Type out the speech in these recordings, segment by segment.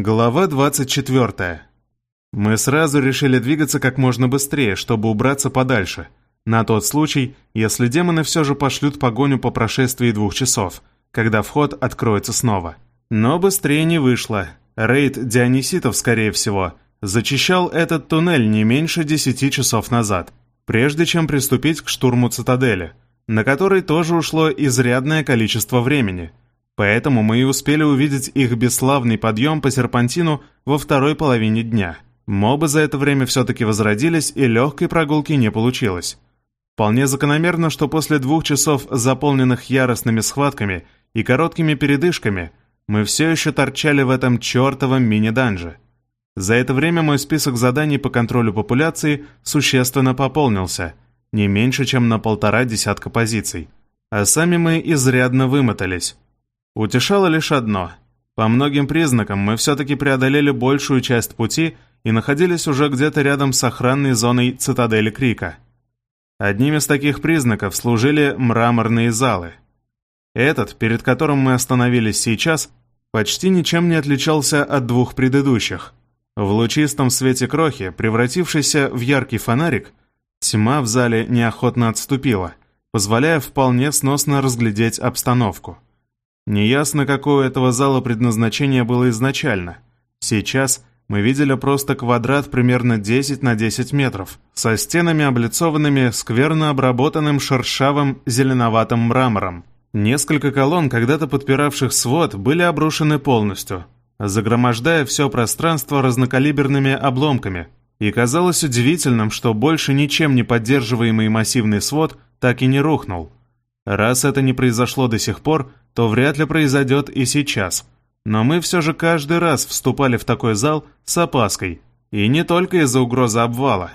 Глава 24. Мы сразу решили двигаться как можно быстрее, чтобы убраться подальше. На тот случай, если демоны все же пошлют погоню по прошествии двух часов, когда вход откроется снова. Но быстрее не вышло. Рейд Диониситов, скорее всего, зачищал этот туннель не меньше десяти часов назад, прежде чем приступить к штурму цитадели, на который тоже ушло изрядное количество времени – Поэтому мы и успели увидеть их бесславный подъем по серпантину во второй половине дня. Мобы за это время все-таки возродились, и легкой прогулки не получилось. Вполне закономерно, что после двух часов, заполненных яростными схватками и короткими передышками, мы все еще торчали в этом чертовом мини-данже. За это время мой список заданий по контролю популяции существенно пополнился, не меньше, чем на полтора десятка позиций. А сами мы изрядно вымотались. Утешало лишь одно. По многим признакам мы все-таки преодолели большую часть пути и находились уже где-то рядом с охранной зоной цитадели Крика. Одним из таких признаков служили мраморные залы. Этот, перед которым мы остановились сейчас, почти ничем не отличался от двух предыдущих. В лучистом свете крохи, превратившийся в яркий фонарик, тьма в зале неохотно отступила, позволяя вполне сносно разглядеть обстановку. Неясно, какое этого зала предназначение было изначально. Сейчас мы видели просто квадрат примерно 10 на 10 метров, со стенами, облицованными скверно обработанным шершавым зеленоватым мрамором. Несколько колонн, когда-то подпиравших свод, были обрушены полностью, загромождая все пространство разнокалиберными обломками. И казалось удивительным, что больше ничем не поддерживаемый массивный свод так и не рухнул. Раз это не произошло до сих пор, то вряд ли произойдет и сейчас. Но мы все же каждый раз вступали в такой зал с опаской, и не только из-за угрозы обвала.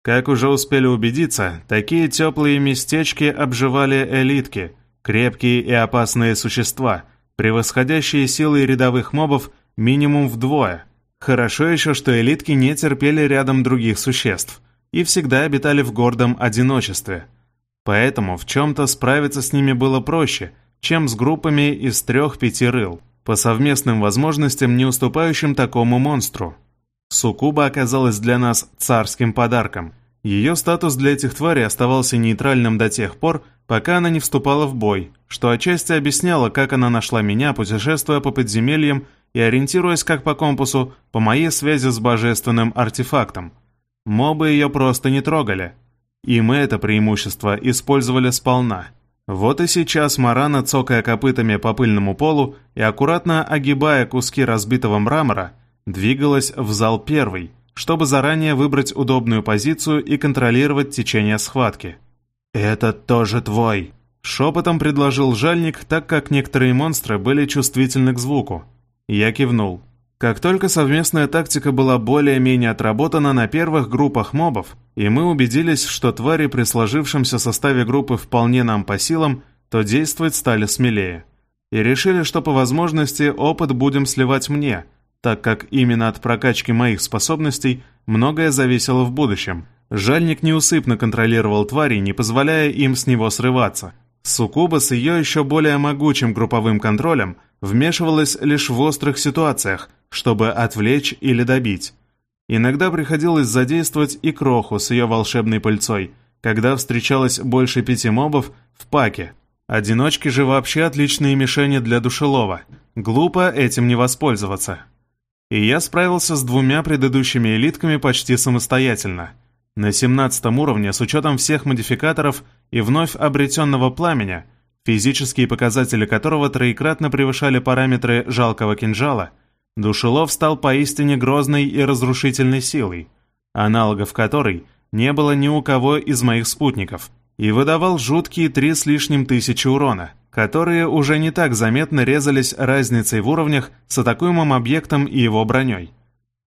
Как уже успели убедиться, такие теплые местечки обживали элитки, крепкие и опасные существа, превосходящие силой рядовых мобов минимум вдвое. Хорошо еще, что элитки не терпели рядом других существ и всегда обитали в гордом одиночестве. Поэтому в чем-то справиться с ними было проще – чем с группами из трех-пяти рыл, по совместным возможностям не уступающим такому монстру. Сукуба оказалась для нас царским подарком. Ее статус для этих тварей оставался нейтральным до тех пор, пока она не вступала в бой, что отчасти объясняло, как она нашла меня, путешествуя по подземельям и ориентируясь как по компасу по моей связи с божественным артефактом. Мобы ее просто не трогали. И мы это преимущество использовали сполна. Вот и сейчас Марана, цокая копытами по пыльному полу и аккуратно огибая куски разбитого мрамора, двигалась в зал первый, чтобы заранее выбрать удобную позицию и контролировать течение схватки. «Это тоже твой», — шепотом предложил жальник, так как некоторые монстры были чувствительны к звуку. Я кивнул. Как только совместная тактика была более-менее отработана на первых группах мобов, и мы убедились, что твари при сложившемся составе группы вполне нам по силам, то действовать стали смелее. И решили, что по возможности опыт будем сливать мне, так как именно от прокачки моих способностей многое зависело в будущем. Жальник неусыпно контролировал твари, не позволяя им с него срываться. Сукуба с ее еще более могучим групповым контролем вмешивалась лишь в острых ситуациях, чтобы отвлечь или добить. Иногда приходилось задействовать и кроху с ее волшебной пыльцой, когда встречалось больше пяти мобов в паке. Одиночки же вообще отличные мишени для душелова. Глупо этим не воспользоваться. И я справился с двумя предыдущими элитками почти самостоятельно. На 17 уровне, с учетом всех модификаторов и вновь обретенного пламени, физические показатели которого троекратно превышали параметры жалкого кинжала – Душелов стал поистине грозной и разрушительной силой, аналогов которой не было ни у кого из моих спутников, и выдавал жуткие три с лишним тысячи урона, которые уже не так заметно резались разницей в уровнях с атакуемым объектом и его броней.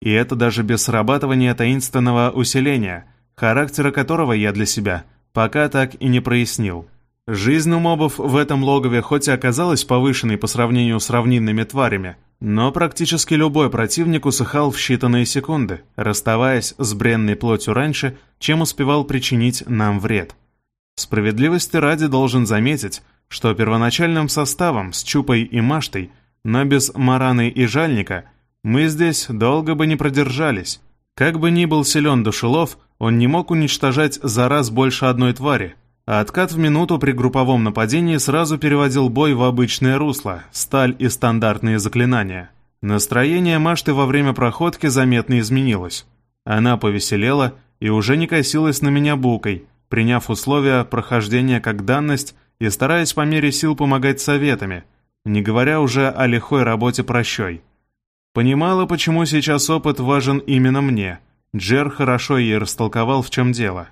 И это даже без срабатывания таинственного усиления, характера которого я для себя пока так и не прояснил. Жизнь у мобов в этом логове хоть и оказалась повышенной по сравнению с равнинными тварями, но практически любой противник усыхал в считанные секунды, расставаясь с бренной плотью раньше, чем успевал причинить нам вред. Справедливости ради должен заметить, что первоначальным составом с Чупой и Маштой, но без Мараны и Жальника, Мы здесь долго бы не продержались. Как бы ни был силен душелов, он не мог уничтожать за раз больше одной твари, а откат в минуту при групповом нападении сразу переводил бой в обычное русло, сталь и стандартные заклинания. Настроение Машты во время проходки заметно изменилось. Она повеселела и уже не косилась на меня букой, приняв условия прохождения как данность и стараясь по мере сил помогать советами, не говоря уже о лихой работе прощой. Понимала, почему сейчас опыт важен именно мне. Джер хорошо ей растолковал, в чем дело.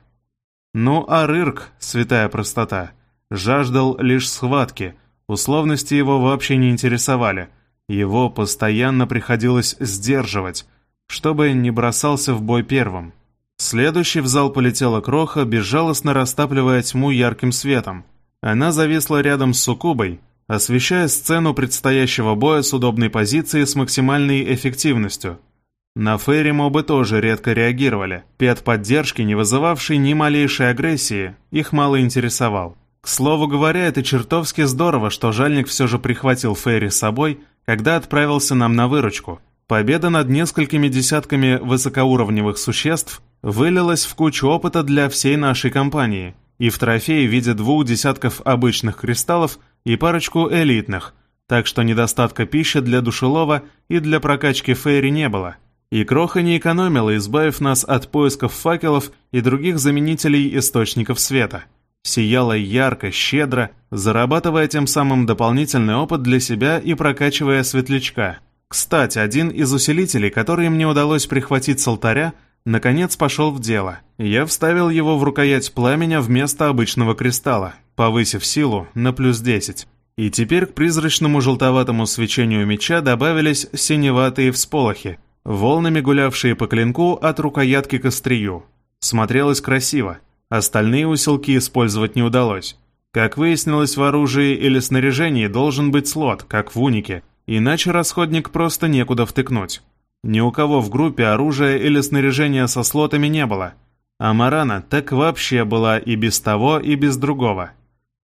Ну а Рырк, святая простота, жаждал лишь схватки, условности его вообще не интересовали. Его постоянно приходилось сдерживать, чтобы не бросался в бой первым. Следующий в зал полетела кроха, безжалостно растапливая тьму ярким светом. Она зависла рядом с суккубой, освещая сцену предстоящего боя с удобной позиции с максимальной эффективностью – на Ферри мобы тоже редко реагировали. Пет поддержки, не вызывавший ни малейшей агрессии, их мало интересовал. К слову говоря, это чертовски здорово, что жальник все же прихватил Ферри с собой, когда отправился нам на выручку. Победа над несколькими десятками высокоуровневых существ вылилась в кучу опыта для всей нашей компании, и в трофее в виде двух десятков обычных кристаллов и парочку элитных, так что недостатка пищи для душелова и для прокачки Фейри не было. И Кроха не экономила, избавив нас от поисков факелов и других заменителей источников света. Сияла ярко, щедро, зарабатывая тем самым дополнительный опыт для себя и прокачивая светлячка. Кстати, один из усилителей, который мне удалось прихватить с алтаря, наконец пошел в дело. Я вставил его в рукоять пламени вместо обычного кристалла, повысив силу на плюс 10. И теперь к призрачному желтоватому свечению меча добавились синеватые всполохи, волнами гулявшие по клинку от рукоятки к острию. Смотрелось красиво. Остальные усилки использовать не удалось. Как выяснилось, в оружии или снаряжении должен быть слот, как в унике, иначе расходник просто некуда втыкнуть. Ни у кого в группе оружия или снаряжения со слотами не было, а Марана так вообще была и без того, и без другого.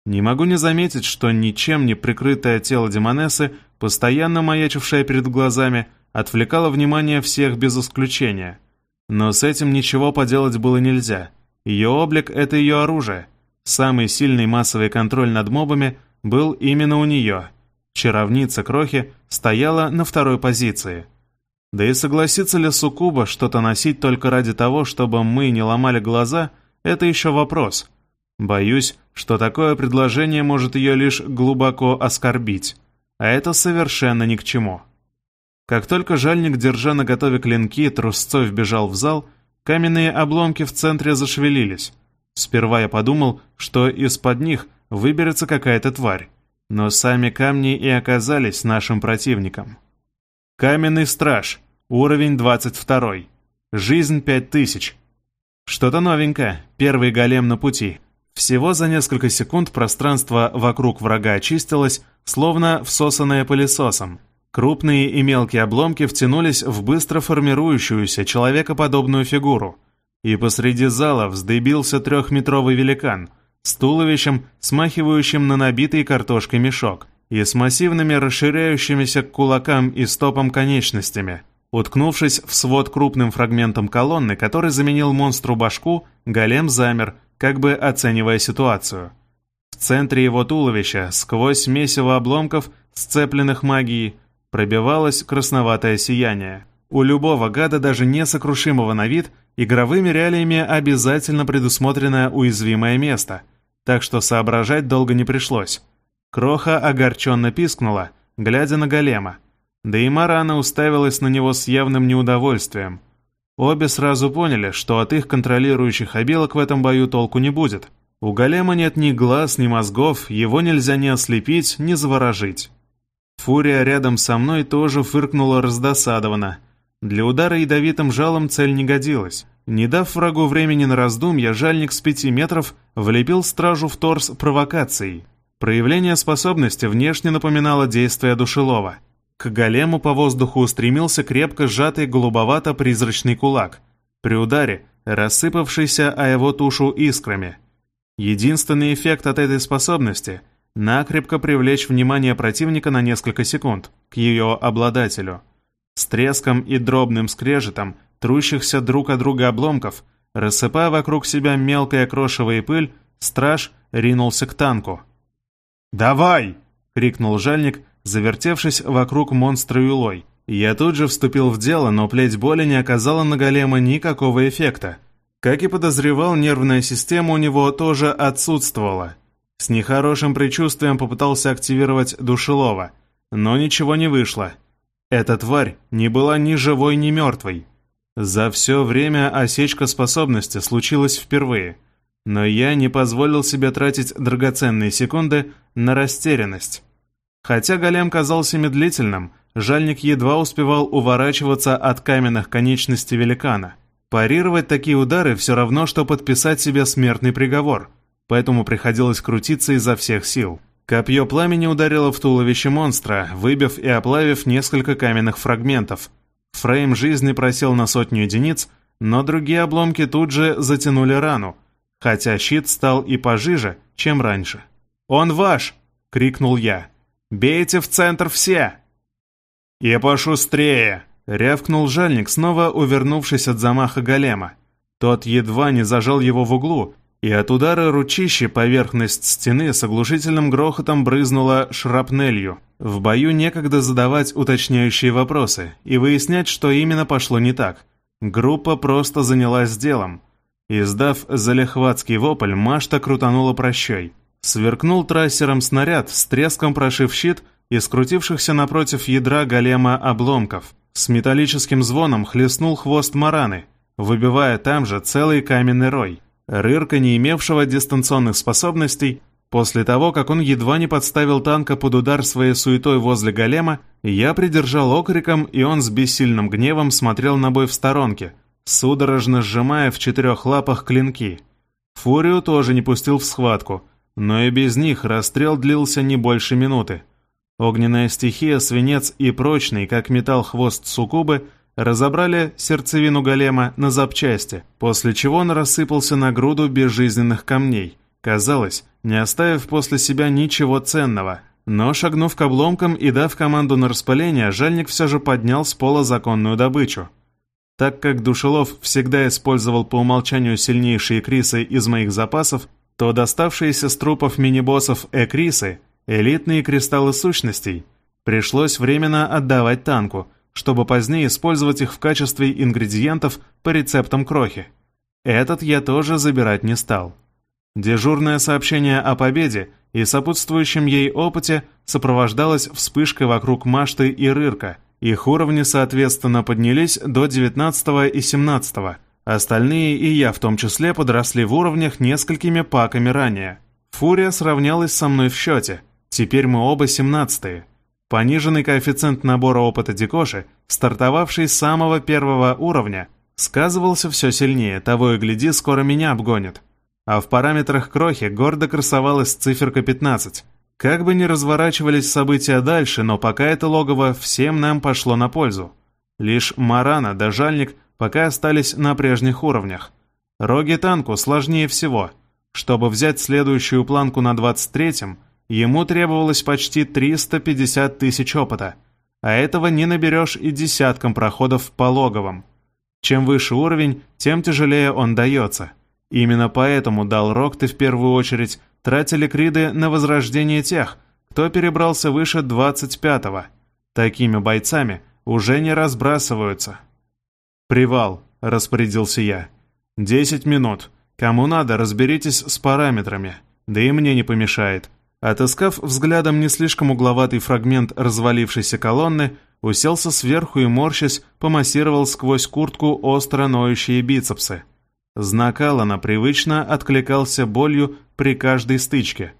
Не могу не заметить, что ничем не прикрытое тело Демонессы, постоянно маячившее перед глазами, отвлекала внимание всех без исключения. Но с этим ничего поделать было нельзя. Ее облик — это ее оружие. Самый сильный массовый контроль над мобами был именно у нее. Чаровница Крохи стояла на второй позиции. Да и согласится ли Сукуба что-то носить только ради того, чтобы мы не ломали глаза, это еще вопрос. Боюсь, что такое предложение может ее лишь глубоко оскорбить. А это совершенно ни к чему. Как только жальник, держа на готове клинки, трусцой вбежал в зал, каменные обломки в центре зашевелились. Сперва я подумал, что из-под них выберется какая-то тварь, но сами камни и оказались нашим противником. Каменный страж, уровень 22. Жизнь 5000. Что-то новенькое, первый голем на пути. Всего за несколько секунд пространство вокруг врага очистилось, словно всосанное пылесосом. Крупные и мелкие обломки втянулись в быстро формирующуюся человекоподобную фигуру, и посреди зала вздыбился трехметровый великан с туловищем, смахивающим на набитый картошкой мешок, и с массивными расширяющимися к кулакам и стопам конечностями. Уткнувшись в свод крупным фрагментом колонны, который заменил монстру башку, голем замер, как бы оценивая ситуацию. В центре его туловища, сквозь месиво обломков, сцепленных магией, пробивалось красноватое сияние. У любого гада, даже несокрушимого на вид, игровыми реалиями обязательно предусмотрено уязвимое место, так что соображать долго не пришлось. Кроха огорченно пискнула, глядя на голема. Да и Марана уставилась на него с явным неудовольствием. Обе сразу поняли, что от их контролирующих обилок в этом бою толку не будет. У голема нет ни глаз, ни мозгов, его нельзя ни ослепить, ни заворожить. Фурия рядом со мной тоже фыркнула раздосадованно. Для удара ядовитым жалом цель не годилась. Не дав врагу времени на раздумья, жальник с пяти метров влепил стражу в торс провокацией. Проявление способности внешне напоминало действие душелова. К голему по воздуху устремился крепко сжатый голубовато-призрачный кулак. При ударе рассыпавшийся о его тушу искрами. Единственный эффект от этой способности — накрепко привлечь внимание противника на несколько секунд к ее обладателю. С треском и дробным скрежетом трущихся друг от друга обломков, рассыпая вокруг себя мелкая крошевая пыль, страж ринулся к танку. «Давай!» — крикнул жальник, завертевшись вокруг монстра юлой. Я тут же вступил в дело, но плеть боли не оказала на голема никакого эффекта. Как и подозревал, нервная система у него тоже отсутствовала. С нехорошим предчувствием попытался активировать душелова, но ничего не вышло. Эта тварь не была ни живой, ни мертвой. За все время осечка способности случилась впервые, но я не позволил себе тратить драгоценные секунды на растерянность. Хотя голем казался медлительным, жальник едва успевал уворачиваться от каменных конечностей великана. Парировать такие удары все равно, что подписать себе смертный приговор, поэтому приходилось крутиться изо всех сил. Копье пламени ударило в туловище монстра, выбив и оплавив несколько каменных фрагментов. Фрейм жизни просел на сотню единиц, но другие обломки тут же затянули рану, хотя щит стал и пожиже, чем раньше. «Он ваш!» — крикнул я. «Бейте в центр все!» «И пошустрее!» — рявкнул жальник, снова увернувшись от замаха голема. Тот едва не зажал его в углу, и от удара ручищи поверхность стены с оглушительным грохотом брызнула шрапнелью. В бою некогда задавать уточняющие вопросы и выяснять, что именно пошло не так. Группа просто занялась делом. Издав залихватский вопль, Машта крутанула прощой. Сверкнул трассером снаряд, с треском прошив щит и скрутившихся напротив ядра голема обломков. С металлическим звоном хлестнул хвост мараны, выбивая там же целый каменный рой. Рырка, не имевшего дистанционных способностей, после того, как он едва не подставил танка под удар своей суетой возле голема, я придержал окриком, и он с бессильным гневом смотрел на бой в сторонке, судорожно сжимая в четырех лапах клинки. Фурию тоже не пустил в схватку, но и без них расстрел длился не больше минуты. Огненная стихия, свинец и прочный, как металл хвост суккубы – разобрали сердцевину голема на запчасти, после чего он рассыпался на груду безжизненных камней, казалось, не оставив после себя ничего ценного. Но, шагнув к обломкам и дав команду на распыление, жальник все же поднял с пола законную добычу. Так как Душелов всегда использовал по умолчанию сильнейшие крисы из моих запасов, то доставшиеся с трупов мини-боссов экрисы, элитные кристаллы сущностей, пришлось временно отдавать танку – чтобы позднее использовать их в качестве ингредиентов по рецептам крохи. Этот я тоже забирать не стал. Дежурное сообщение о победе и сопутствующем ей опыте сопровождалось вспышкой вокруг Машты и Рырка. Их уровни, соответственно, поднялись до 19 и 17 Остальные, и я в том числе, подросли в уровнях несколькими паками ранее. Фурия сравнялась со мной в счете. Теперь мы оба 17 -е. Пониженный коэффициент набора опыта Дикоши, стартовавший с самого первого уровня, сказывался все сильнее, того и гляди, скоро меня обгонит. А в параметрах крохи гордо красовалась циферка 15. Как бы ни разворачивались события дальше, но пока это логово всем нам пошло на пользу. Лишь Марана да Жальник пока остались на прежних уровнях. Роги танку сложнее всего. Чтобы взять следующую планку на 23-м, Ему требовалось почти 350 тысяч опыта, а этого не наберешь и десятком проходов по логовым. Чем выше уровень, тем тяжелее он дается. Именно поэтому дал Рокты в первую очередь тратили криды на возрождение тех, кто перебрался выше 25-го. Такими бойцами уже не разбрасываются. «Привал», — распорядился я. «Десять минут. Кому надо, разберитесь с параметрами. Да и мне не помешает. Отыскав взглядом не слишком угловатый фрагмент развалившейся колонны, уселся сверху и, морщась, помассировал сквозь куртку остро ноющие бицепсы. Знак Алана привычно откликался болью при каждой стычке.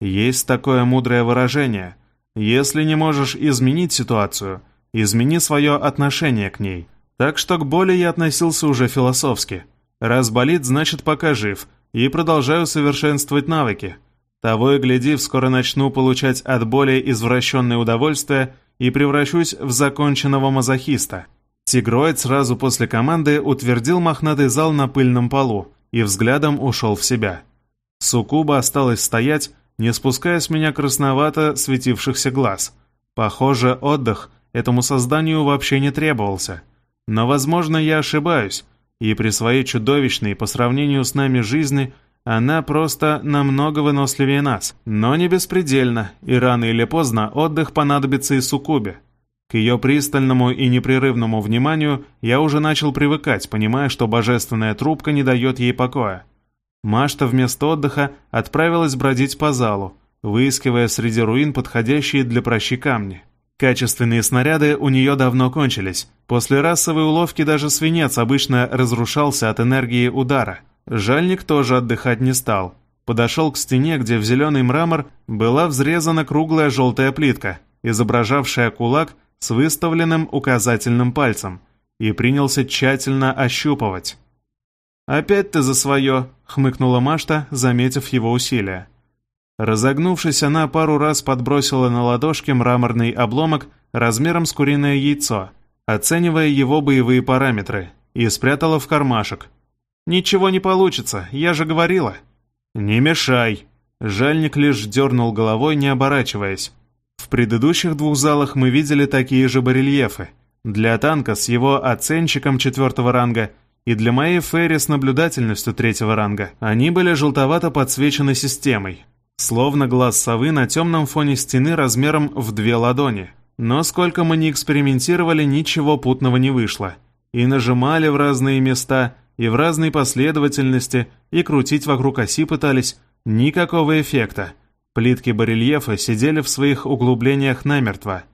Есть такое мудрое выражение «Если не можешь изменить ситуацию, измени свое отношение к ней». Так что к боли я относился уже философски. Раз болит, значит пока жив, и продолжаю совершенствовать навыки – того и гляди, скоро начну получать от боли извращенное удовольствие и превращусь в законченного мазохиста. Тигроид сразу после команды утвердил мохнатый зал на пыльном полу и взглядом ушел в себя. Сукуба осталась стоять, не спуская с меня красновато светившихся глаз. Похоже, отдых — этому созданию вообще не требовался. Но, возможно, я ошибаюсь, и при своей чудовищной по сравнению с нами жизни она просто намного выносливее нас. Но не беспредельно, и рано или поздно отдых понадобится и Сукубе. К ее пристальному и непрерывному вниманию я уже начал привыкать, понимая, что божественная трубка не дает ей покоя. Машта вместо отдыха отправилась бродить по залу, выискивая среди руин подходящие для прощи камни. Качественные снаряды у нее давно кончились. После расовой уловки даже свинец обычно разрушался от энергии удара. Жальник тоже отдыхать не стал. Подошел к стене, где в зеленый мрамор была взрезана круглая желтая плитка, изображавшая кулак с выставленным указательным пальцем и принялся тщательно ощупывать. «Опять ты за свое!» — хмыкнула Машта, заметив его усилия. Разогнувшись, она пару раз подбросила на ладошки мраморный обломок размером с куриное яйцо, оценивая его боевые параметры, и спрятала в кармашек. «Ничего не получится, я же говорила!» «Не мешай!» Жальник лишь дернул головой, не оборачиваясь. В предыдущих двух залах мы видели такие же барельефы. Для танка с его оценщиком четвертого ранга и для моей Ферри с наблюдательностью третьего ранга. Они были желтовато подсвечены системой, словно глаз совы на темном фоне стены размером в две ладони. Но сколько мы не экспериментировали, ничего путного не вышло. И нажимали в разные места, и в разной последовательности, и крутить вокруг оси пытались. Никакого эффекта. Плитки барельефа сидели в своих углублениях намертво.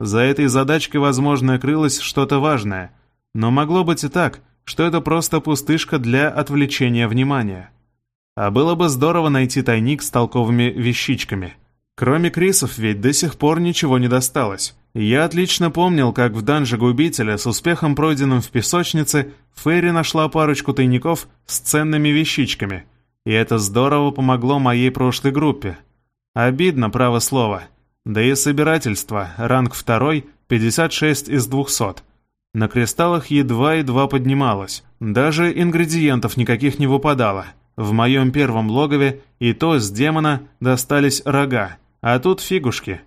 За этой задачкой, возможно, крылось что-то важное, но могло быть и так, что это просто пустышка для отвлечения внимания. А было бы здорово найти тайник с толковыми вещичками. Кроме Крисов ведь до сих пор ничего не досталось. Я отлично помнил, как в данже губителя с успехом пройденным в песочнице Ферри нашла парочку тайников с ценными вещичками, и это здорово помогло моей прошлой группе. Обидно, право слово. Да и собирательство, ранг второй, 56 из 200. На кристаллах едва-едва поднималось. Даже ингредиентов никаких не выпадало. В моем первом логове и то с демона достались рога, а тут фигушки.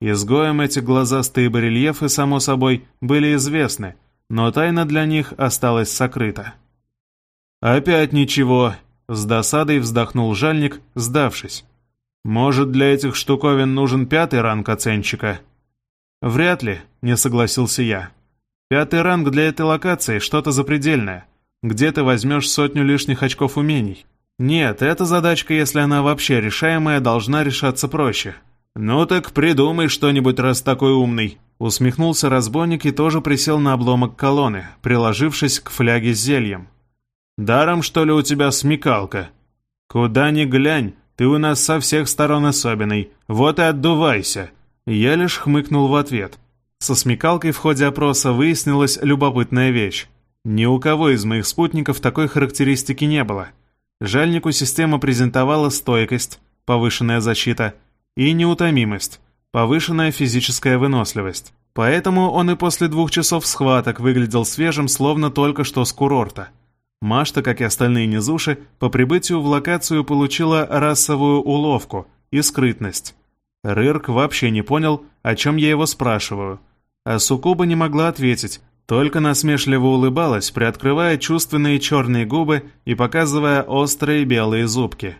Изгоем эти глазастые барельефы, само собой, были известны, но тайна для них осталась сокрыта. «Опять ничего», — с досадой вздохнул жальник, сдавшись. Может, для этих штуковин нужен пятый ранг оценщика? Вряд ли, не согласился я. Пятый ранг для этой локации что-то запредельное. Где ты возьмешь сотню лишних очков умений? Нет, эта задачка, если она вообще решаемая, должна решаться проще. Ну так придумай что-нибудь, раз такой умный. Усмехнулся разбойник и тоже присел на обломок колонны, приложившись к фляге с зельем. «Даром, что ли, у тебя смекалка? Куда ни глянь, ты у нас со всех сторон особенный, вот и отдувайся!» Я лишь хмыкнул в ответ. Со смекалкой в ходе опроса выяснилась любопытная вещь. Ни у кого из моих спутников такой характеристики не было. Жальнику система презентовала стойкость, повышенная защита, и неутомимость, повышенная физическая выносливость. Поэтому он и после двух часов схваток выглядел свежим, словно только что с курорта – Машта, как и остальные низуши, по прибытию в локацию получила расовую уловку и скрытность. Рырк вообще не понял, о чем я его спрашиваю. А Сукуба не могла ответить, только насмешливо улыбалась, приоткрывая чувственные черные губы и показывая острые белые зубки.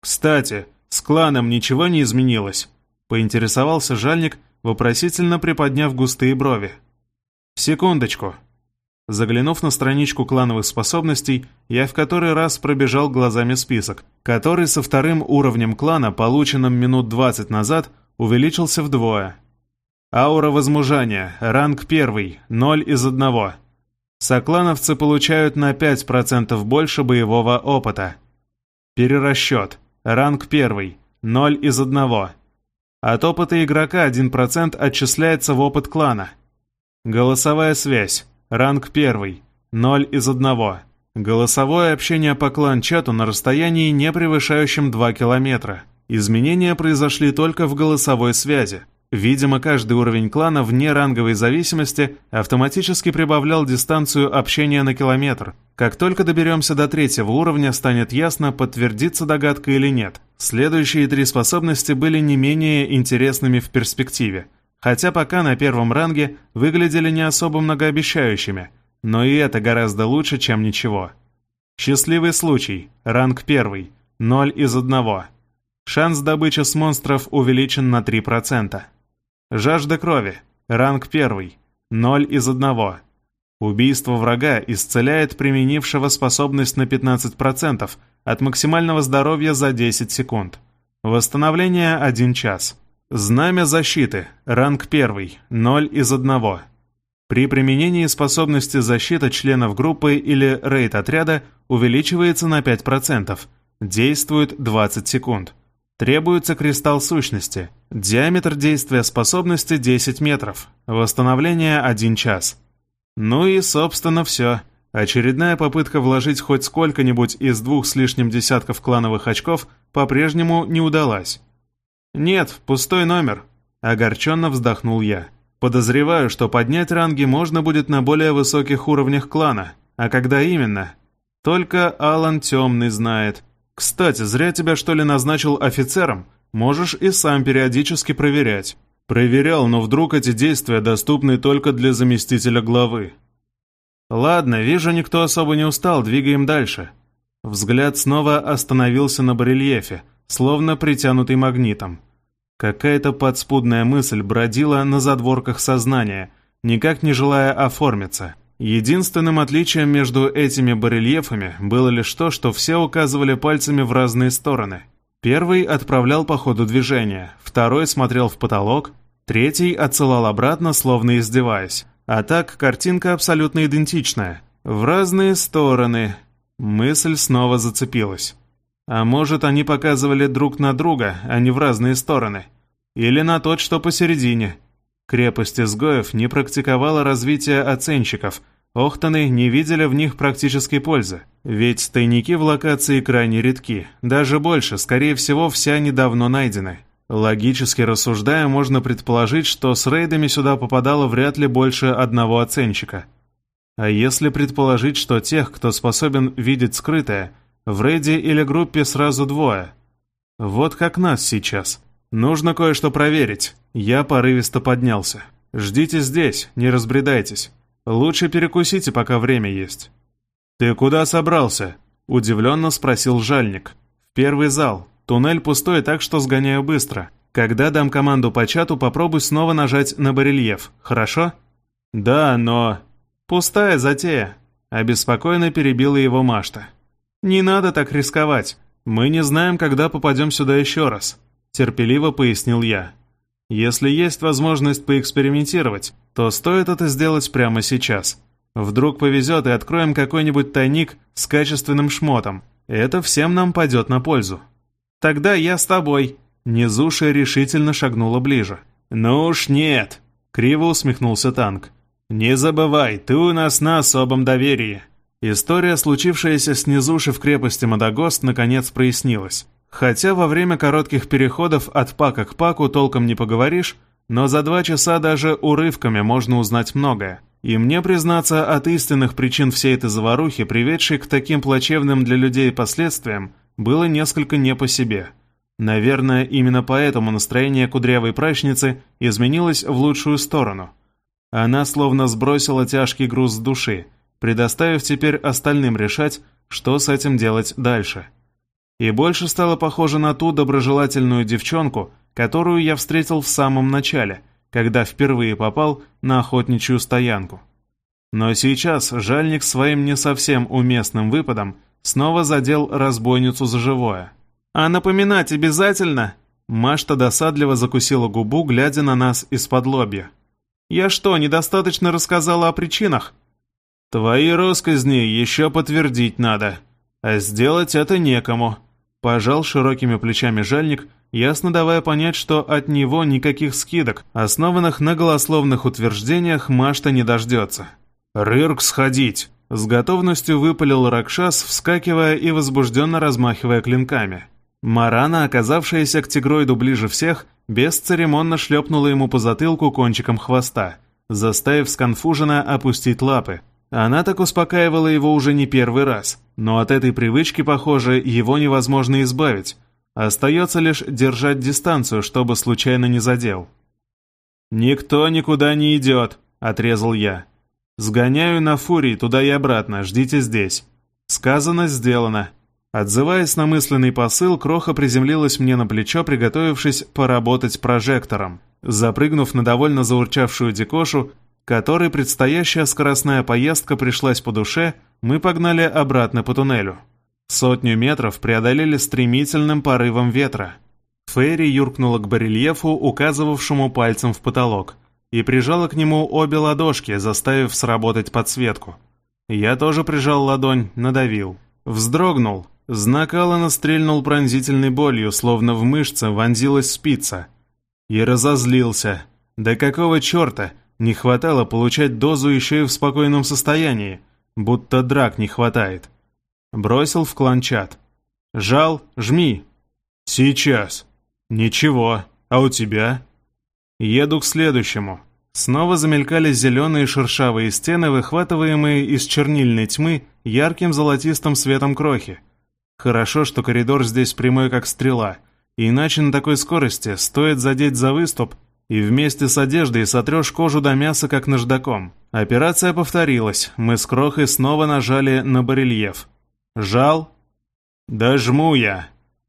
«Кстати, с кланом ничего не изменилось?» — поинтересовался жальник, вопросительно приподняв густые брови. «Секундочку», Заглянув на страничку клановых способностей, я в который раз пробежал глазами список, который со вторым уровнем клана, полученным минут 20 назад, увеличился вдвое. Аура возмужания, ранг 1, 0 из 1. Соклановцы получают на 5% больше боевого опыта. Перерасчет, ранг 1, 0 из 1. От опыта игрока 1% отчисляется в опыт клана. Голосовая связь. Ранг 1. 0 из 1. Голосовое общение по клан-чату на расстоянии, не превышающем 2 километра. Изменения произошли только в голосовой связи. Видимо, каждый уровень клана вне ранговой зависимости автоматически прибавлял дистанцию общения на километр. Как только доберемся до третьего уровня, станет ясно, подтвердится догадка или нет. Следующие три способности были не менее интересными в перспективе. хотя пока на первом ранге выглядели не особо многообещающими, но и это гораздо лучше, чем ничего. Счастливый случай, ранг первый, 0 из 1. Шанс добычи с монстров увеличен на 3%. Жажда крови, ранг первый, 0 из 1. Убийство врага исцеляет применившего способность на 15% от максимального здоровья за 10 секунд. Восстановление 1 час. Знамя защиты, ранг 1, 0 из 1. При применении способности защита членов группы или рейд-отряда увеличивается на 5%, действует 20 секунд. Требуется кристалл сущности. Диаметр действия способности 10 метров. Восстановление 1 час. Ну и, собственно, все. Очередная попытка вложить хоть сколько-нибудь из двух с лишним десятков клановых очков по-прежнему не удалась. «Нет, пустой номер», — огорченно вздохнул я. Подозреваю, что поднять ранги можно будет на более высоких уровнях клана. А когда именно? Только Алан Темный знает. Кстати, зря тебя что ли назначил офицером? Можешь и сам периодически проверять. Проверял, но вдруг эти действия доступны только для заместителя главы. Ладно, вижу, никто особо не устал, двигаем дальше. Взгляд снова остановился на барельефе, словно притянутый магнитом. Какая-то подспудная мысль бродила на задворках сознания, никак не желая оформиться. Единственным отличием между этими барельефами было лишь то, что все указывали пальцами в разные стороны. Первый отправлял по ходу движения, второй смотрел в потолок, третий отсылал обратно, словно издеваясь. А так картинка абсолютно идентичная. В разные стороны. Мысль снова зацепилась. А может, они показывали друг на друга, а не в разные стороны? Или на тот, что посередине? Крепость изгоев не практиковала развитие оценщиков, Охтаны не видели в них практической пользы, ведь тайники в локации крайне редки, даже больше, скорее всего, все они давно найдены. Логически рассуждая, можно предположить, что с рейдами сюда попадало вряд ли больше одного оценщика. А если предположить, что тех, кто способен видеть скрытое, в рейде или группе сразу двое. Вот как нас сейчас. Нужно кое-что проверить. Я порывисто поднялся. Ждите здесь, не разбредайтесь. Лучше перекусите, пока время есть. Ты куда собрался? Удивленно спросил жальник. В первый зал. Туннель пустой, так что сгоняю быстро. Когда дам команду по чату, попробуй снова нажать на барельеф, хорошо? Да, но... Пустая затея. Обеспокоенно перебила его Машта. «Не надо так рисковать. Мы не знаем, когда попадем сюда еще раз», — терпеливо пояснил я. «Если есть возможность поэкспериментировать, то стоит это сделать прямо сейчас. Вдруг повезет и откроем какой-нибудь тайник с качественным шмотом. Это всем нам пойдет на пользу». «Тогда я с тобой», — Низуша решительно шагнула ближе. «Ну уж нет», — криво усмехнулся танк. «Не забывай, ты у нас на особом доверии». История, случившаяся снизуши в крепости Мадагост, наконец прояснилась. Хотя во время коротких переходов от пака к паку толком не поговоришь, но за два часа даже урывками можно узнать многое. И мне, признаться, от истинных причин всей этой заварухи, приведшей к таким плачевным для людей последствиям, было несколько не по себе. Наверное, именно поэтому настроение кудрявой прачницы изменилось в лучшую сторону. Она словно сбросила тяжкий груз с души – предоставив теперь остальным решать, что с этим делать дальше. И больше стало похоже на ту доброжелательную девчонку, которую я встретил в самом начале, когда впервые попал на охотничью стоянку. Но сейчас жальник своим не совсем уместным выпадом снова задел разбойницу за живое. «А напоминать обязательно?» Машта досадливо закусила губу, глядя на нас из-под лобья. «Я что, недостаточно рассказала о причинах?» Твои росказни еще подтвердить надо, а сделать это некому. Пожал широкими плечами жальник, ясно давая понять, что от него никаких скидок, основанных на голословных утверждениях, Машта не дождется. «Рырк сходить!» С готовностью выпалил Ракшас, вскакивая и возбужденно размахивая клинками. Марана, оказавшаяся к тигроиду ближе всех, бесцеремонно шлепнула ему по затылку кончиком хвоста, заставив сконфуженно опустить лапы, она так успокаивала его уже не первый раз, но от этой привычки, похоже, его невозможно избавить. Остается лишь держать дистанцию, чтобы случайно не задел. «Никто никуда не идет», — отрезал я. «Сгоняю на фурии туда и обратно, ждите здесь». Сказано, сделано. Отзываясь на мысленный посыл, Кроха приземлилась мне на плечо, приготовившись поработать прожектором. Запрыгнув на довольно заурчавшую дикошу, которой предстоящая скоростная поездка пришлась по душе, мы погнали обратно по туннелю. Сотню метров преодолели стремительным порывом ветра. Ферри юркнула к барельефу, указывавшему пальцем в потолок, и прижала к нему обе ладошки, заставив сработать подсветку. Я тоже прижал ладонь, надавил. Вздрогнул. Знак Алана стрельнул пронзительной болью, словно в мышце вонзилась спица. И разозлился. Да какого черта? Не хватало получать дозу еще и в спокойном состоянии, будто драк не хватает. Бросил в кланчат. «Жал, жми!» «Сейчас!» «Ничего, а у тебя?» «Еду к следующему». Снова замелькали зеленые шершавые стены, выхватываемые из чернильной тьмы ярким золотистым светом крохи. Хорошо, что коридор здесь прямой как стрела, иначе на такой скорости стоит задеть за выступ, и вместе с одеждой сотрешь кожу до мяса, как наждаком. Операция повторилась, мы с крохой снова нажали на барельеф. «Жал?» «Да жму я!»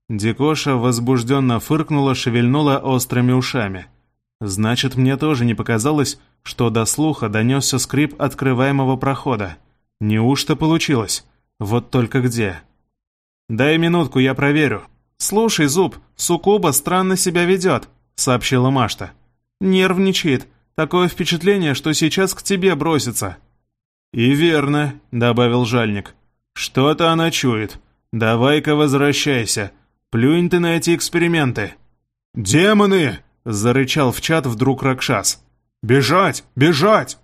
Дикоша возбужденно фыркнула, шевельнула острыми ушами. Значит, мне тоже не показалось, что до слуха донесся скрип открываемого прохода. Неужто получилось? Вот только где? «Дай минутку, я проверю». «Слушай, Зуб, Сукуба странно себя ведет», — сообщила Машта. «Нервничает. Такое впечатление, что сейчас к тебе бросится». «И верно», — добавил жальник. «Что-то она чует. Давай-ка возвращайся. Плюнь ты на эти эксперименты». «Демоны!» Зарычал в чат вдруг Ракшас. «Бежать! Бежать!»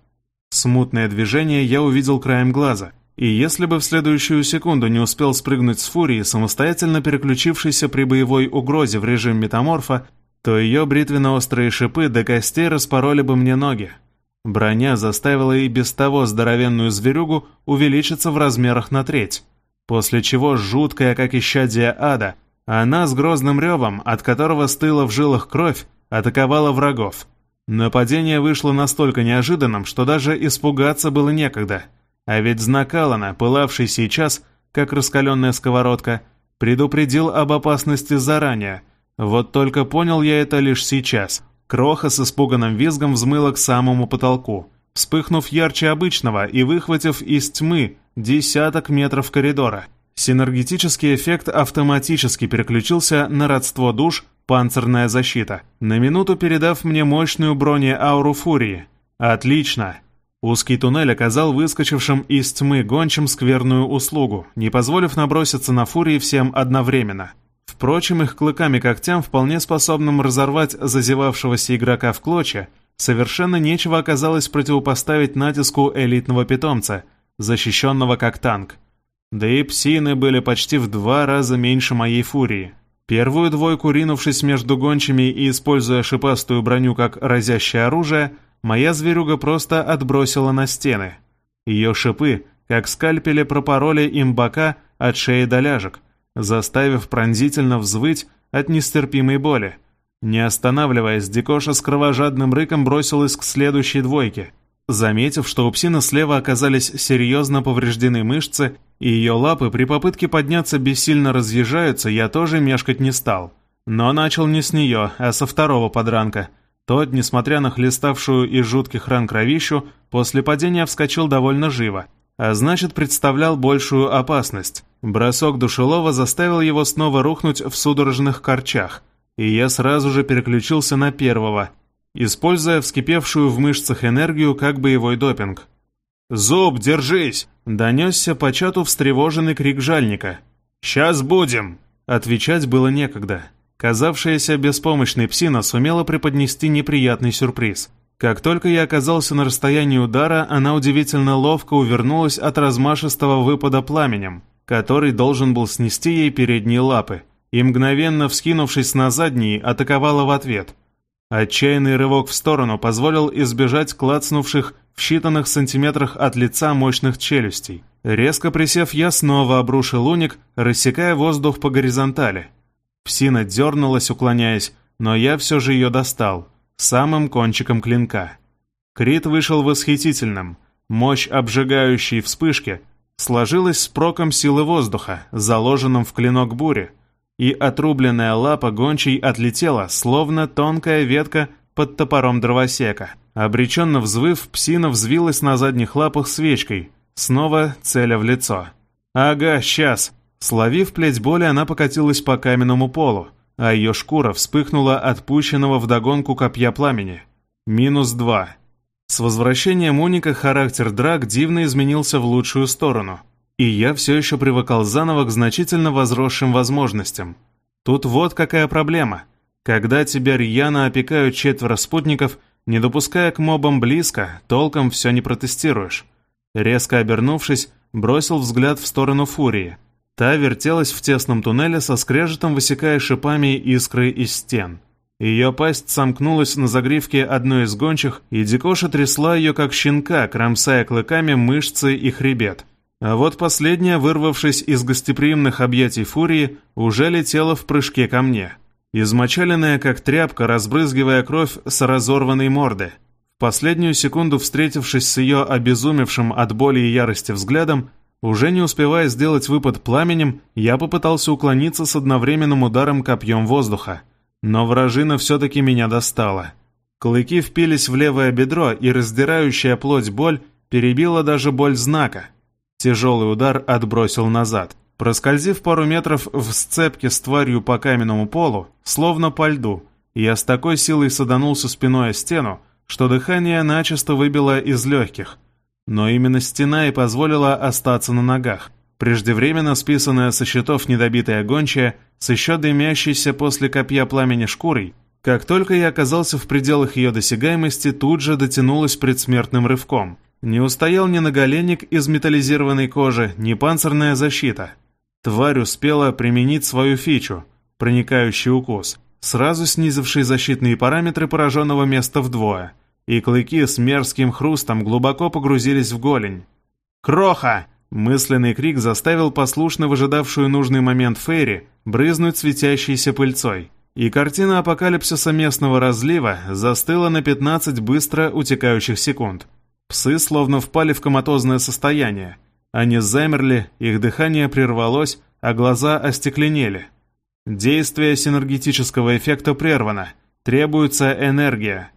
Смутное движение я увидел краем глаза, и если бы в следующую секунду не успел спрыгнуть с фурии, самостоятельно переключившейся при боевой угрозе в режим метаморфа, то ее бритвенно-острые шипы до костей распороли бы мне ноги. Броня заставила и без того здоровенную зверюгу увеличиться в размерах на треть, после чего жуткая, как исчадие ада, она с грозным ревом, от которого стыла в жилах кровь, атаковала врагов. Нападение вышло настолько неожиданным, что даже испугаться было некогда. А ведь знак Алана, пылавший сейчас, как раскаленная сковородка, предупредил об опасности заранее. Вот только понял я это лишь сейчас. Кроха с испуганным визгом взмыла к самому потолку, вспыхнув ярче обычного и выхватив из тьмы десяток метров коридора. Синергетический эффект автоматически переключился на родство душ Панцирная защита. На минуту передав мне мощную бронеауру Фурии. Отлично. Узкий туннель оказал выскочившим из тьмы гончим скверную услугу, не позволив наброситься на Фурии всем одновременно. Впрочем, их клыками-когтям, вполне способным разорвать зазевавшегося игрока в клочья, совершенно нечего оказалось противопоставить натиску элитного питомца, защищенного как танк. Да и псины были почти в два раза меньше моей фурии. Первую двойку, ринувшись между гончими и используя шипастую броню как разящее оружие, моя зверюга просто отбросила на стены. Ее шипы, как скальпели, пропороли им бока от шеи до ляжек, заставив пронзительно взвыть от нестерпимой боли. Не останавливаясь, Дикоша с кровожадным рыком бросилась к следующей двойке. Заметив, что у псины слева оказались серьезно повреждены мышцы и ее лапы при попытке подняться бессильно разъезжаются, я тоже мешкать не стал. Но начал не с нее, а со второго подранка. Тот, несмотря на хлеставшую из жутких ран кровищу, после падения вскочил довольно живо, а значит представлял большую опасность. Бросок душелова заставил его снова рухнуть в судорожных корчах, и я сразу же переключился на первого, используя вскипевшую в мышцах энергию как боевой допинг. «Зуб, держись!» — донесся по чату встревоженный крик жальника. «Сейчас будем!» Отвечать было некогда. Казавшаяся беспомощной псина сумела преподнести неприятный сюрприз. Как только я оказался на расстоянии удара, она удивительно ловко увернулась от размашистого выпада пламенем, который должен был снести ей передние лапы, и мгновенно вскинувшись на задние, атаковала в ответ. Отчаянный рывок в сторону позволил избежать клацнувших в считанных сантиметрах от лица мощных челюстей. Резко присев, я снова обрушил уник, рассекая воздух по горизонтали. Псина дернулась, уклоняясь, но я все же ее достал. Самым кончиком клинка. Крит вышел восхитительным. Мощь обжигающей вспышки сложилась с проком силы воздуха, заложенным в клинок бури, и отрубленная лапа гончей отлетела, словно тонкая ветка под топором дровосека. Обреченно взвыв, псина взвилась на задних лапах свечкой, снова целя в лицо. «Ага, сейчас!» Словив плеть боли, она покатилась по каменному полу, а ее шкура вспыхнула от пущенного вдогонку копья пламени. Минус два. С возвращением Уника характер драк дивно изменился в лучшую сторону, и я все еще привыкал заново к значительно возросшим возможностям. Тут вот какая проблема. Когда тебя рьяно опекают четверо спутников, не допуская к мобам близко, толком все не протестируешь. Резко обернувшись, бросил взгляд в сторону Фурии. Та вертелась в тесном туннеле со скрежетом, высекая шипами искры из стен. Ее пасть сомкнулась на загривке одной из гончих, и Дикоша трясла ее как щенка, кромсая клыками мышцы и хребет. А вот последняя, вырвавшись из гостеприимных объятий Фурии, уже летела в прыжке ко мне. Измочаленная, как тряпка, разбрызгивая кровь с разорванной морды. В последнюю секунду, встретившись с ее обезумевшим от боли и ярости взглядом, уже не успевая сделать выпад пламенем, я попытался уклониться с одновременным ударом копьем воздуха. Но вражина все-таки меня достала. Клыки впились в левое бедро, и раздирающая плоть боль перебила даже боль знака. Тяжелый удар отбросил назад. Проскользив пару метров в сцепке с тварью по каменному полу, словно по льду, я с такой силой саданулся спиной о стену, что дыхание начисто выбило из легких, но именно стена и позволила остаться на ногах. Преждевременно списанная со счетов недобитая гончая, с еще дымящейся после копья пламени шкурой, как только я оказался в пределах ее досягаемости, тут же дотянулась предсмертным рывком. Не устоял ни наголенник из металлизированной кожи, ни панцирная защита. Тварь успела применить свою фичу — проникающий укус, сразу снизивший защитные параметры пораженного места вдвое — и клыки с мерзким хрустом глубоко погрузились в голень. «Кроха!» Мысленный крик заставил послушно выжидавшую нужный момент Фейри брызнуть светящейся пыльцой. И картина апокалипсиса местного разлива застыла на 15 быстро утекающих секунд. Псы словно впали в коматозное состояние. Они замерли, их дыхание прервалось, а глаза остекленели. Действие синергетического эффекта прервано. Требуется энергия.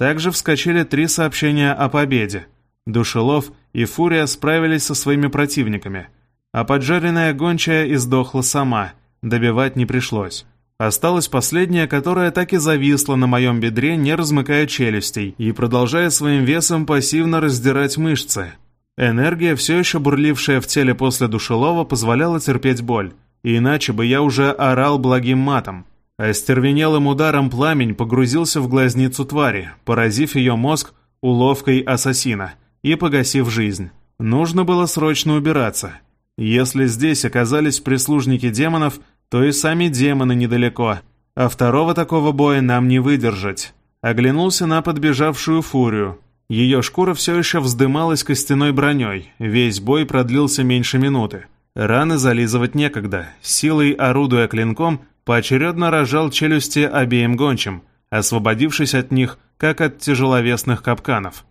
Также вскочили три сообщения о победе. Душелов и Фурия справились со своими противниками, а поджаренная гончая издохла сама, добивать не пришлось. Осталась последняя, которая так и зависла на моем бедре, не размыкая челюстей и продолжая своим весом пассивно раздирать мышцы. Энергия, все еще бурлившая в теле после душелова, позволяла терпеть боль, иначе бы я уже орал благим матом. Остервенелым ударом пламень погрузился в глазницу твари, поразив ее мозг уловкой ассасина и погасив жизнь. Нужно было срочно убираться. Если здесь оказались прислужники демонов, то и сами демоны недалеко, а второго такого боя нам не выдержать. Оглянулся на подбежавшую фурию. Ее шкура все еще вздымалась костяной броней, весь бой продлился меньше минуты. Раны зализывать некогда, силой орудуя клинком, поочередно рожал челюсти обеим гончим, освободившись от них, как от тяжеловесных капканов.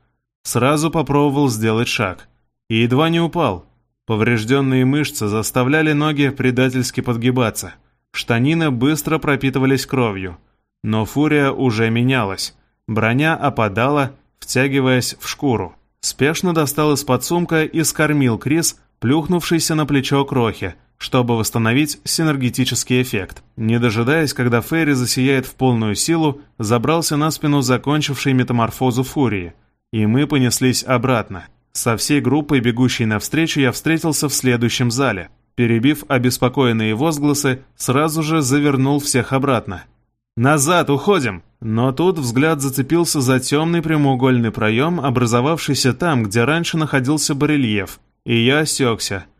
Сразу попробовал сделать шаг. И едва не упал. Поврежденные мышцы заставляли ноги предательски подгибаться. Штанины быстро пропитывались кровью. Но фурия уже менялась. Броня опадала, втягиваясь в шкуру. Спешно достал из-под сумка и скормил Крис, плюхнувшийся на плечо крохи, чтобы восстановить синергетический эффект. Не дожидаясь, когда Фейри засияет в полную силу, забрался на спину закончившей метаморфозу Фурии, и мы понеслись обратно. Со всей группой, бегущей навстречу, я встретился в следующем зале. Перебив обеспокоенные возгласы, сразу же завернул всех обратно. «Назад, уходим!» Но тут взгляд зацепился за темный прямоугольный проем, образовавшийся там, где раньше находился барельеф, и я осекся –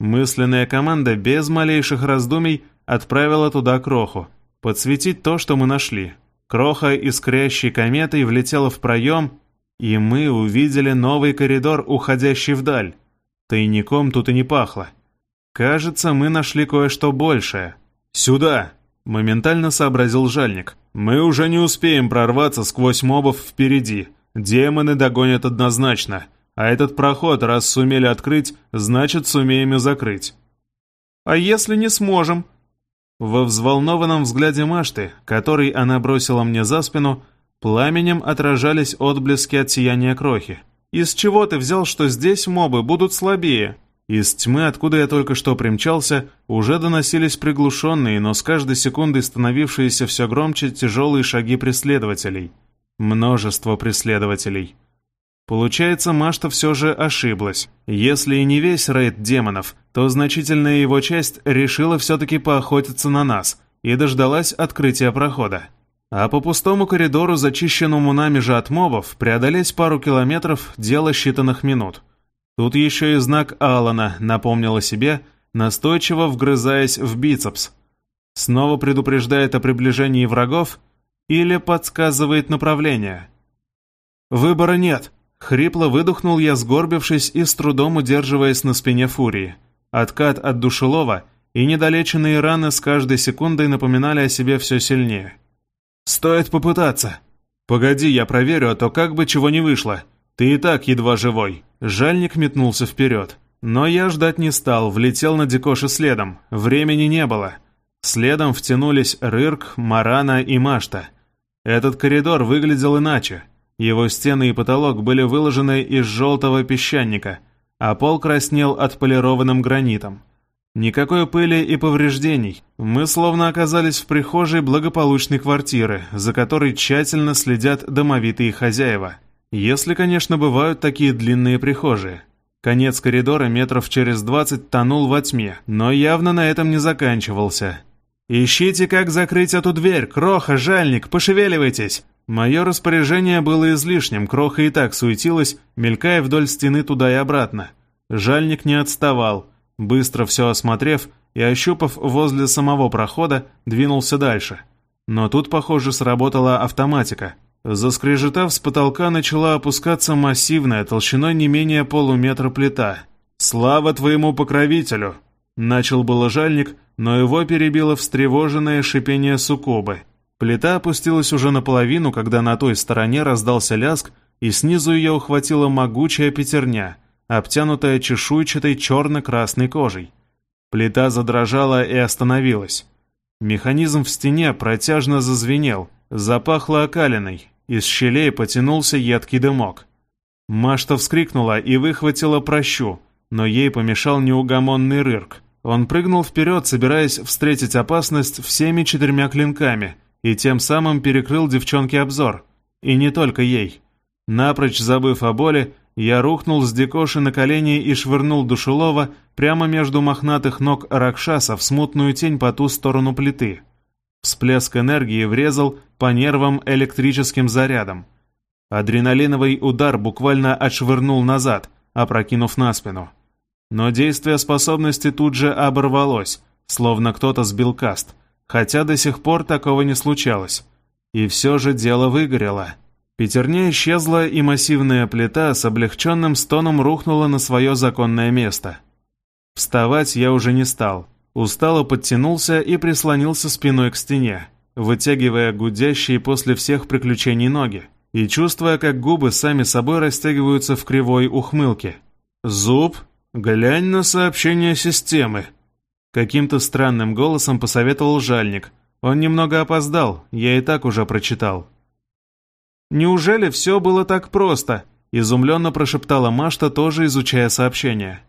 Мысленная команда без малейших раздумий отправила туда кроху. Подсветить то, что мы нашли. Кроха искрящей кометой влетела в проем, и мы увидели новый коридор, уходящий вдаль. Тайником тут и не пахло. Кажется, мы нашли кое-что большее. «Сюда!» Моментально сообразил жальник. «Мы уже не успеем прорваться сквозь мобов впереди. Демоны догонят однозначно. А этот проход, раз сумели открыть, значит, сумеем и закрыть». «А если не сможем?» Во взволнованном взгляде Машты, который она бросила мне за спину, пламенем отражались отблески от сияния крохи. «Из чего ты взял, что здесь мобы будут слабее?» Из тьмы, откуда я только что примчался, уже доносились приглушенные, но с каждой секундой становившиеся все громче тяжелые шаги преследователей. Множество преследователей. Получается, Машта все же ошиблась. Если и не весь рейд демонов, то значительная его часть решила все-таки поохотиться на нас и дождалась открытия прохода. А по пустому коридору, зачищенному нами же от мобов, преодолеть пару километров – дело считанных минут. Тут еще и знак Алана напомнил о себе, настойчиво вгрызаясь в бицепс. Снова предупреждает о приближении врагов или подсказывает направление. «Выбора нет», Хрипло выдохнул я, сгорбившись и с трудом удерживаясь на спине фурии. Откат от душелова и недолеченные раны с каждой секундой напоминали о себе все сильнее. «Стоит попытаться!» «Погоди, я проверю, а то как бы чего не вышло. Ты и так едва живой». Жальник метнулся вперед. Но я ждать не стал, влетел на Дикоши следом. Времени не было. Следом втянулись Рырк, Марана и Машта. Этот коридор выглядел иначе. Его стены и потолок были выложены из желтого песчаника, а пол краснел отполированным гранитом. Никакой пыли и повреждений. Мы словно оказались в прихожей благополучной квартиры, за которой тщательно следят домовитые хозяева. Если, конечно, бывают такие длинные прихожие. Конец коридора метров через двадцать тонул во тьме, но явно на этом не заканчивался. «Ищите, как закрыть эту дверь! Кроха, жальник, пошевеливайтесь!» Мое распоряжение было излишним, Кроха и так суетилась, мелькая вдоль стены туда и обратно. Жальник не отставал. Быстро все осмотрев и ощупав возле самого прохода, двинулся дальше. Но тут, похоже, сработала автоматика. Заскрежетав с потолка, начала опускаться массивная, толщиной не менее полуметра плита. «Слава твоему покровителю!» Начал было жальник, но его перебило встревоженное шипение суккубы. Плита опустилась уже наполовину, когда на той стороне раздался ляск, и снизу ее ухватила могучая пятерня, обтянутая чешуйчатой черно-красной кожей. Плита задрожала и остановилась. Механизм в стене протяжно зазвенел, запахло окалиной, из щелей потянулся едкий дымок. Машта вскрикнула и выхватила прощу, но ей помешал неугомонный рырк. Он прыгнул вперед, собираясь встретить опасность всеми четырьмя клинками, и тем самым перекрыл девчонке обзор. И не только ей. Напрочь забыв о боли, я рухнул с Дикоши на колени и швырнул Душелова прямо между мохнатых ног Ракшаса в смутную тень по ту сторону плиты. Всплеск энергии врезал по нервам электрическим зарядом. Адреналиновый удар буквально отшвырнул назад, опрокинув на спину. Но действие способности тут же оборвалось, словно кто-то сбил каст — хотя до сих пор такого не случалось. И все же дело выгорело. Пятерня исчезла, и массивная плита с облегченным стоном рухнула на свое законное место. Вставать я уже не стал. Устало подтянулся и прислонился спиной к стене, вытягивая гудящие после всех приключений ноги и чувствуя, как губы сами собой растягиваются в кривой ухмылке. «Зуб, глянь на сообщение системы», Каким-то странным голосом посоветовал жальник. Он немного опоздал, я и так уже прочитал. «Неужели все было так просто?» – изумленно прошептала Машта, тоже изучая сообщение.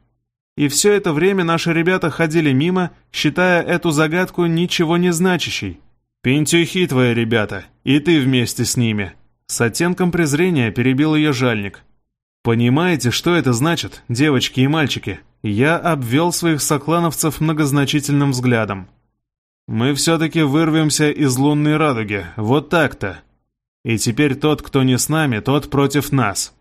И все это время наши ребята ходили мимо, считая эту загадку ничего не значащей. «Пентюхи твои ребята, и ты вместе с ними!» С оттенком презрения перебил ее жальник. «Понимаете, что это значит, девочки и мальчики?» Я обвел своих соклановцев многозначительным взглядом. «Мы все-таки вырвемся из лунной радуги, вот так-то. И теперь тот, кто не с нами, тот против нас.